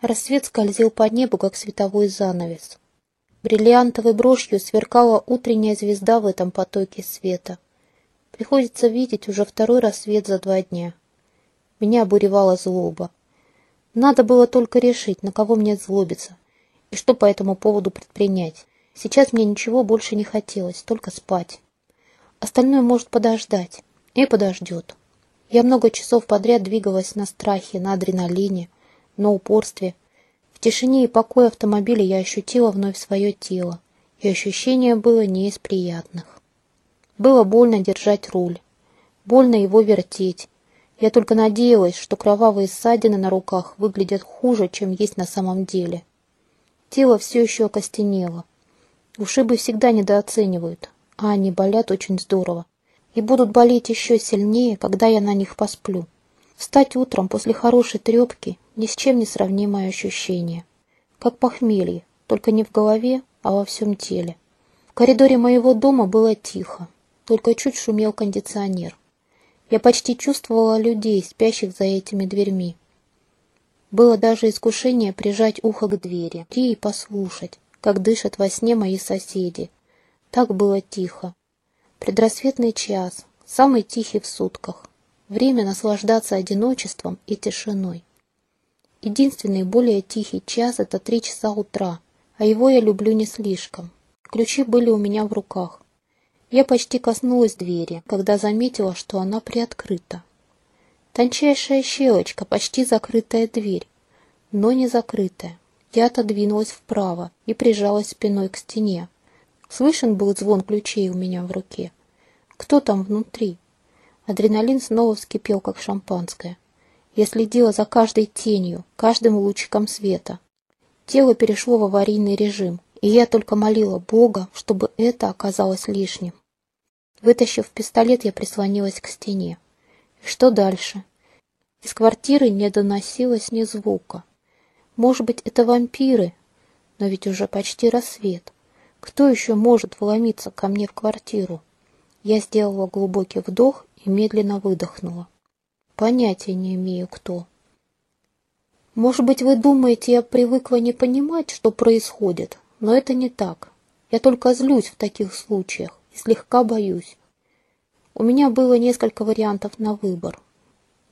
Рассвет скользил по небу, как световой занавес. Бриллиантовой брошью сверкала утренняя звезда в этом потоке света. Приходится видеть уже второй рассвет за два дня. Меня обуревала злоба. Надо было только решить, на кого мне злобиться, и что по этому поводу предпринять. Сейчас мне ничего больше не хотелось, только спать. Остальное может подождать, и подождет. Я много часов подряд двигалась на страхе, на адреналине, на упорстве. В тишине и покое автомобиля я ощутила вновь свое тело, и ощущение было не из приятных. Было больно держать руль, больно его вертеть. Я только надеялась, что кровавые ссадины на руках выглядят хуже, чем есть на самом деле. Тело все еще окостенело. Ушибы всегда недооценивают, а они болят очень здорово. И будут болеть еще сильнее, когда я на них посплю. Встать утром после хорошей трепки – ни с чем не сравнимое ощущение. Как похмелье, только не в голове, а во всем теле. В коридоре моего дома было тихо, только чуть шумел кондиционер. Я почти чувствовала людей, спящих за этими дверьми. Было даже искушение прижать ухо к двери и послушать, как дышат во сне мои соседи. Так было тихо. Предрассветный час, самый тихий в сутках. Время наслаждаться одиночеством и тишиной. Единственный более тихий час – это три часа утра, а его я люблю не слишком. Ключи были у меня в руках. Я почти коснулась двери, когда заметила, что она приоткрыта. Тончайшая щелочка, почти закрытая дверь, но не закрытая. Я отодвинулась вправо и прижалась спиной к стене. Слышен был звон ключей у меня в руке. Кто там внутри? Адреналин снова вскипел, как шампанское. Я следила за каждой тенью, каждым лучиком света. Тело перешло в аварийный режим, и я только молила Бога, чтобы это оказалось лишним. Вытащив пистолет, я прислонилась к стене. И что дальше? Из квартиры не доносилось ни звука. Может быть, это вампиры? Но ведь уже почти рассвет. Кто еще может вломиться ко мне в квартиру? Я сделала глубокий вдох и медленно выдохнула. Понятия не имею, кто. Может быть, вы думаете, я привыкла не понимать, что происходит, но это не так. Я только злюсь в таких случаях и слегка боюсь. У меня было несколько вариантов на выбор.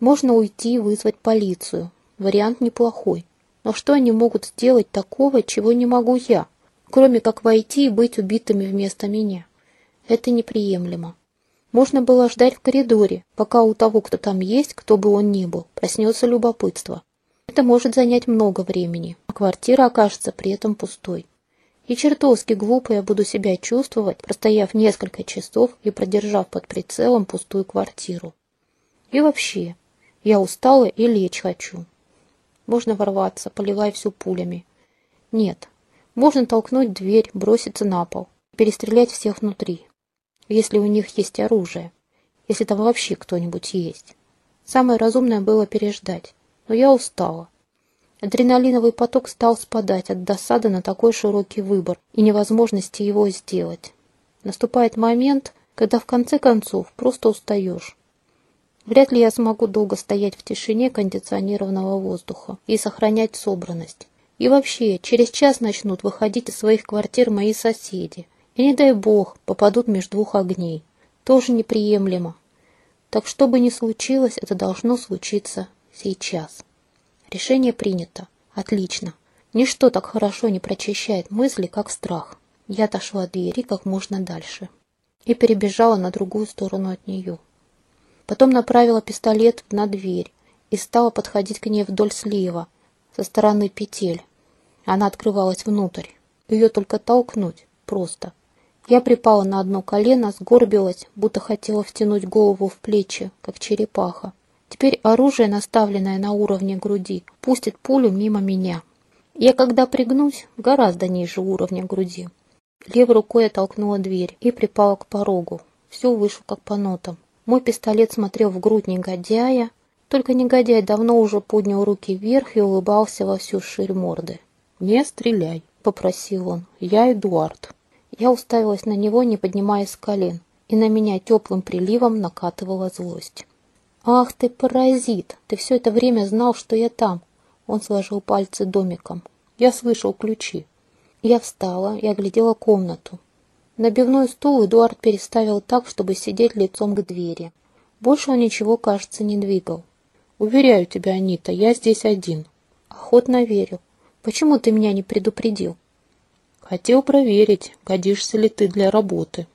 Можно уйти и вызвать полицию. Вариант неплохой. Но что они могут сделать такого, чего не могу я, кроме как войти и быть убитыми вместо меня? Это неприемлемо. Можно было ждать в коридоре, пока у того, кто там есть, кто бы он ни был, проснется любопытство. Это может занять много времени, а квартира окажется при этом пустой. И чертовски глупо я буду себя чувствовать, простояв несколько часов и продержав под прицелом пустую квартиру. И вообще, я устала и лечь хочу. Можно ворваться, поливая всю пулями. Нет, можно толкнуть дверь, броситься на пол, перестрелять всех внутри, если у них есть оружие, если там вообще кто-нибудь есть. Самое разумное было переждать, но я устала. Адреналиновый поток стал спадать от досады на такой широкий выбор и невозможности его сделать. Наступает момент, когда в конце концов просто устаешь. Вряд ли я смогу долго стоять в тишине кондиционированного воздуха и сохранять собранность. И вообще, через час начнут выходить из своих квартир мои соседи. И не дай бог, попадут между двух огней. Тоже неприемлемо. Так что бы ни случилось, это должно случиться сейчас. Решение принято. Отлично. Ничто так хорошо не прочищает мысли, как страх. Я отошла от двери как можно дальше и перебежала на другую сторону от нее. Потом направила пистолет на дверь и стала подходить к ней вдоль слива, со стороны петель. Она открывалась внутрь. Ее только толкнуть. Просто. Я припала на одно колено, сгорбилась, будто хотела втянуть голову в плечи, как черепаха. Теперь оружие, наставленное на уровне груди, пустит пулю мимо меня. Я, когда пригнусь, гораздо ниже уровня груди. Левой рукой я толкнула дверь и припала к порогу. Все вышло как по нотам. Мой пистолет смотрел в грудь негодяя, только негодяй давно уже поднял руки вверх и улыбался во всю ширь морды. «Не стреляй», — попросил он. «Я Эдуард». Я уставилась на него, не поднимаясь с колен, и на меня теплым приливом накатывала злость. «Ах ты, паразит! Ты все это время знал, что я там. Он сложил пальцы домиком. Я слышал ключи. Я встала и оглядела комнату. Набивной стул Эдуард переставил так, чтобы сидеть лицом к двери. Больше он ничего, кажется, не двигал. «Уверяю тебя, Анита, я здесь один». «Охотно верю. Почему ты меня не предупредил?» «Хотел проверить, годишься ли ты для работы.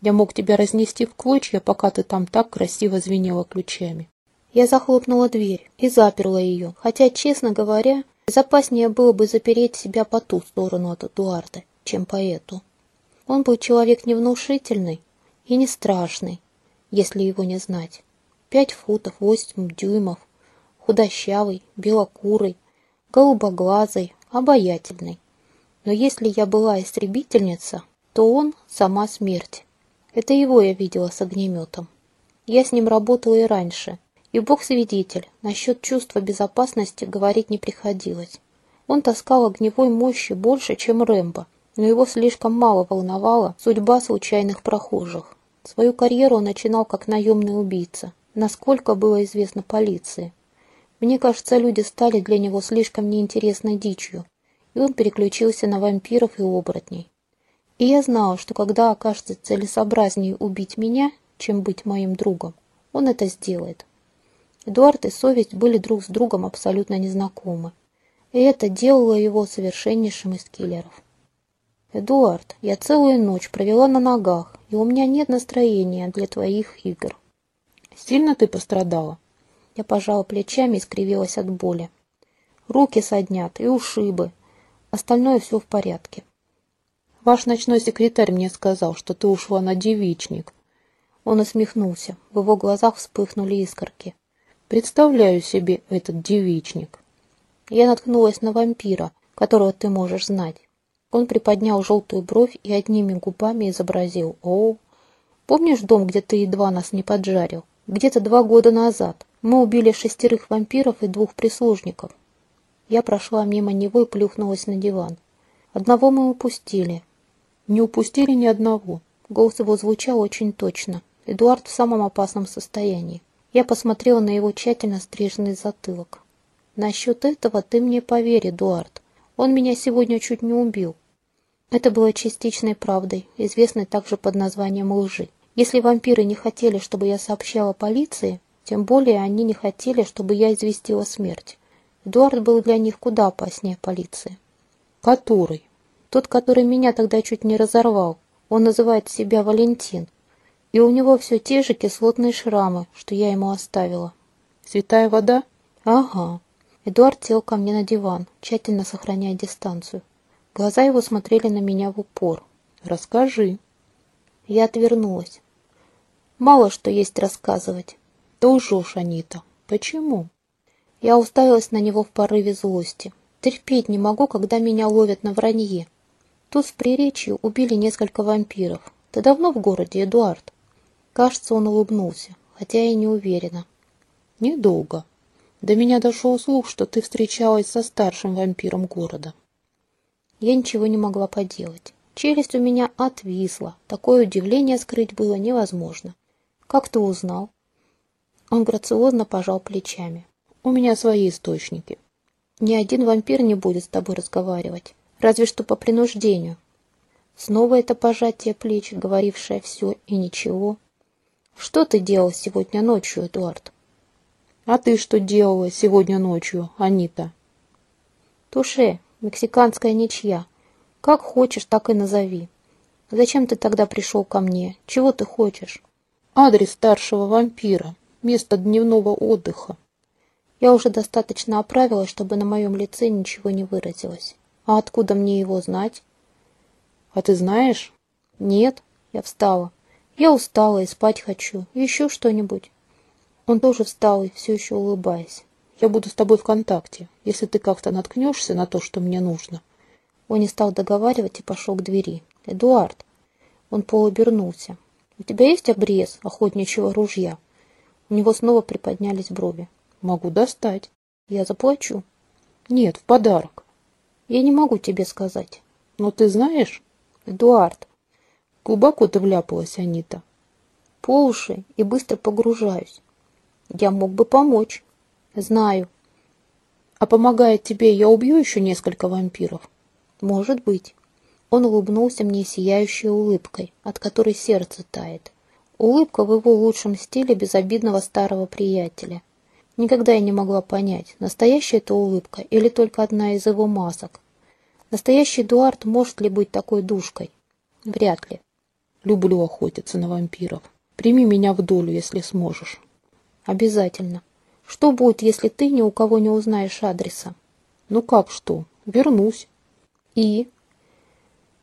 Я мог тебя разнести в клочья, пока ты там так красиво звенела ключами». Я захлопнула дверь и заперла ее, хотя, честно говоря, безопаснее было бы запереть себя по ту сторону от Эдуарда, чем по эту. Он был человек невнушительный и не страшный, если его не знать. Пять футов восемь дюймов, худощавый, белокурый, голубоглазый, обаятельный. Но если я была истребительница, то он — сама смерть. Это его я видела с огнеметом. Я с ним работала и раньше, и бог свидетель, насчет чувства безопасности говорить не приходилось. Он таскал огневой мощи больше, чем Рэмбо, но его слишком мало волновала судьба случайных прохожих. Свою карьеру он начинал как наемный убийца, насколько было известно полиции. Мне кажется, люди стали для него слишком неинтересной дичью, и он переключился на вампиров и оборотней. И я знала, что когда окажется целесообразнее убить меня, чем быть моим другом, он это сделает. Эдуард и совесть были друг с другом абсолютно незнакомы, и это делало его совершеннейшим из киллеров. «Эдуард, я целую ночь провела на ногах, и у меня нет настроения для твоих игр». «Сильно ты пострадала?» Я пожала плечами и скривилась от боли. Руки соднят и ушибы. Остальное все в порядке. «Ваш ночной секретарь мне сказал, что ты ушла на девичник». Он усмехнулся. В его глазах вспыхнули искорки. «Представляю себе этот девичник». Я наткнулась на вампира, которого ты можешь знать. Он приподнял желтую бровь и одними губами изобразил «О, помнишь дом, где ты едва нас не поджарил? Где-то два года назад. Мы убили шестерых вампиров и двух прислужников». Я прошла мимо него и плюхнулась на диван. Одного мы упустили. Не упустили ни одного. Голос его звучал очень точно. Эдуард в самом опасном состоянии. Я посмотрела на его тщательно стриженный затылок. «Насчет этого ты мне поверь, Эдуард. Он меня сегодня чуть не убил. Это было частичной правдой, известной также под названием лжи. Если вампиры не хотели, чтобы я сообщала полиции, тем более они не хотели, чтобы я известила смерть. Эдуард был для них куда опаснее полиции. Который? Тот, который меня тогда чуть не разорвал. Он называет себя Валентин. И у него все те же кислотные шрамы, что я ему оставила. Святая вода? Ага. Эдуард сел ко мне на диван, тщательно сохраняя дистанцию. Глаза его смотрели на меня в упор. «Расскажи». Я отвернулась. Мало что есть рассказывать. Ты лжешь, Анита. Почему? Я уставилась на него в порыве злости. Терпеть не могу, когда меня ловят на вранье. Тут в приречье убили несколько вампиров. Ты давно в городе, Эдуард? Кажется, он улыбнулся, хотя и не уверена. Недолго. До меня дошел слух, что ты встречалась со старшим вампиром города. Я ничего не могла поделать. Челюсть у меня отвисла. Такое удивление скрыть было невозможно. «Как ты узнал?» Он грациозно пожал плечами. «У меня свои источники». «Ни один вампир не будет с тобой разговаривать. Разве что по принуждению». Снова это пожатие плеч, говорившее все и ничего. «Что ты делал сегодня ночью, Эдуард?» «А ты что делала сегодня ночью, Анита?» «Туше, Мексиканская ничья. Как хочешь, так и назови. Зачем ты тогда пришел ко мне? Чего ты хочешь? Адрес старшего вампира. Место дневного отдыха. Я уже достаточно оправилась, чтобы на моем лице ничего не выразилось. А откуда мне его знать? А ты знаешь? Нет, я встала. Я устала и спать хочу. Еще что-нибудь. Он тоже встал и все еще улыбаясь. Я буду с тобой в контакте, если ты как-то наткнешься на то, что мне нужно. Он не стал договаривать и пошел к двери. «Эдуард!» Он полуобернулся. «У тебя есть обрез охотничьего ружья?» У него снова приподнялись брови. «Могу достать». «Я заплачу». «Нет, в подарок». «Я не могу тебе сказать». «Но ты знаешь?» «Эдуард». Глубоко ты вляпалась, Анита. «По уши и быстро погружаюсь». «Я мог бы помочь». Знаю. А помогая тебе, я убью еще несколько вампиров? Может быть. Он улыбнулся мне сияющей улыбкой, от которой сердце тает. Улыбка в его лучшем стиле безобидного старого приятеля. Никогда я не могла понять, настоящая это улыбка или только одна из его масок. Настоящий Эдуард может ли быть такой душкой? Вряд ли. Люблю охотиться на вампиров. Прими меня в долю, если сможешь. Обязательно. Что будет, если ты ни у кого не узнаешь адреса? Ну как что? Вернусь. И?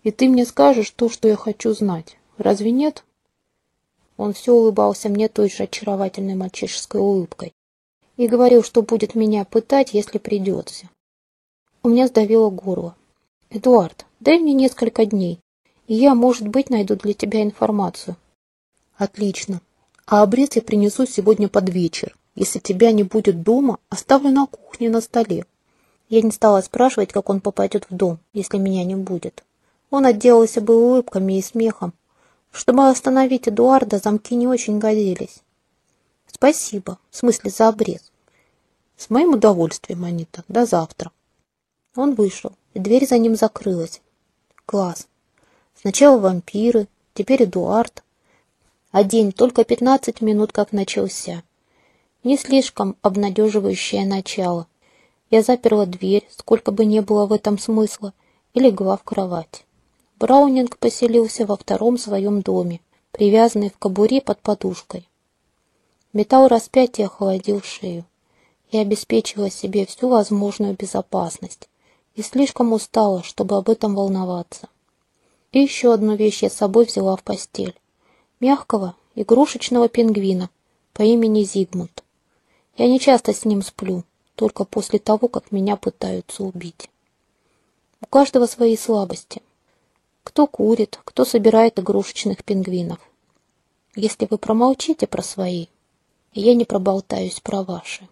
И ты мне скажешь то, что я хочу знать. Разве нет? Он все улыбался мне той же очаровательной мальчишеской улыбкой и говорил, что будет меня пытать, если придется. У меня сдавило горло. «Эдуард, дай мне несколько дней, и я, может быть, найду для тебя информацию». «Отлично. А обрез я принесу сегодня под вечер. Если тебя не будет дома, оставлю на кухне на столе». Я не стала спрашивать, как он попадет в дом, если меня не будет. Он отделался бы улыбками и смехом. Чтобы остановить Эдуарда, замки не очень годились. Спасибо, в смысле за обрез. С моим удовольствием, Анита. До завтра. Он вышел, и дверь за ним закрылась. Класс. Сначала вампиры, теперь Эдуард. А день только пятнадцать минут как начался. Не слишком обнадеживающее начало. Я заперла дверь, сколько бы не было в этом смысла, и легла в кровать. Браунинг поселился во втором своем доме, привязанный в кобуре под подушкой. Металл распятия холодил шею. Я обеспечила себе всю возможную безопасность и слишком устала, чтобы об этом волноваться. И еще одну вещь я с собой взяла в постель. Мягкого, игрушечного пингвина по имени Зигмунд. Я не часто с ним сплю, только после того, как меня пытаются убить. У каждого свои слабости. Кто курит, кто собирает игрушечных пингвинов. Если вы промолчите про свои, я не проболтаюсь про ваши.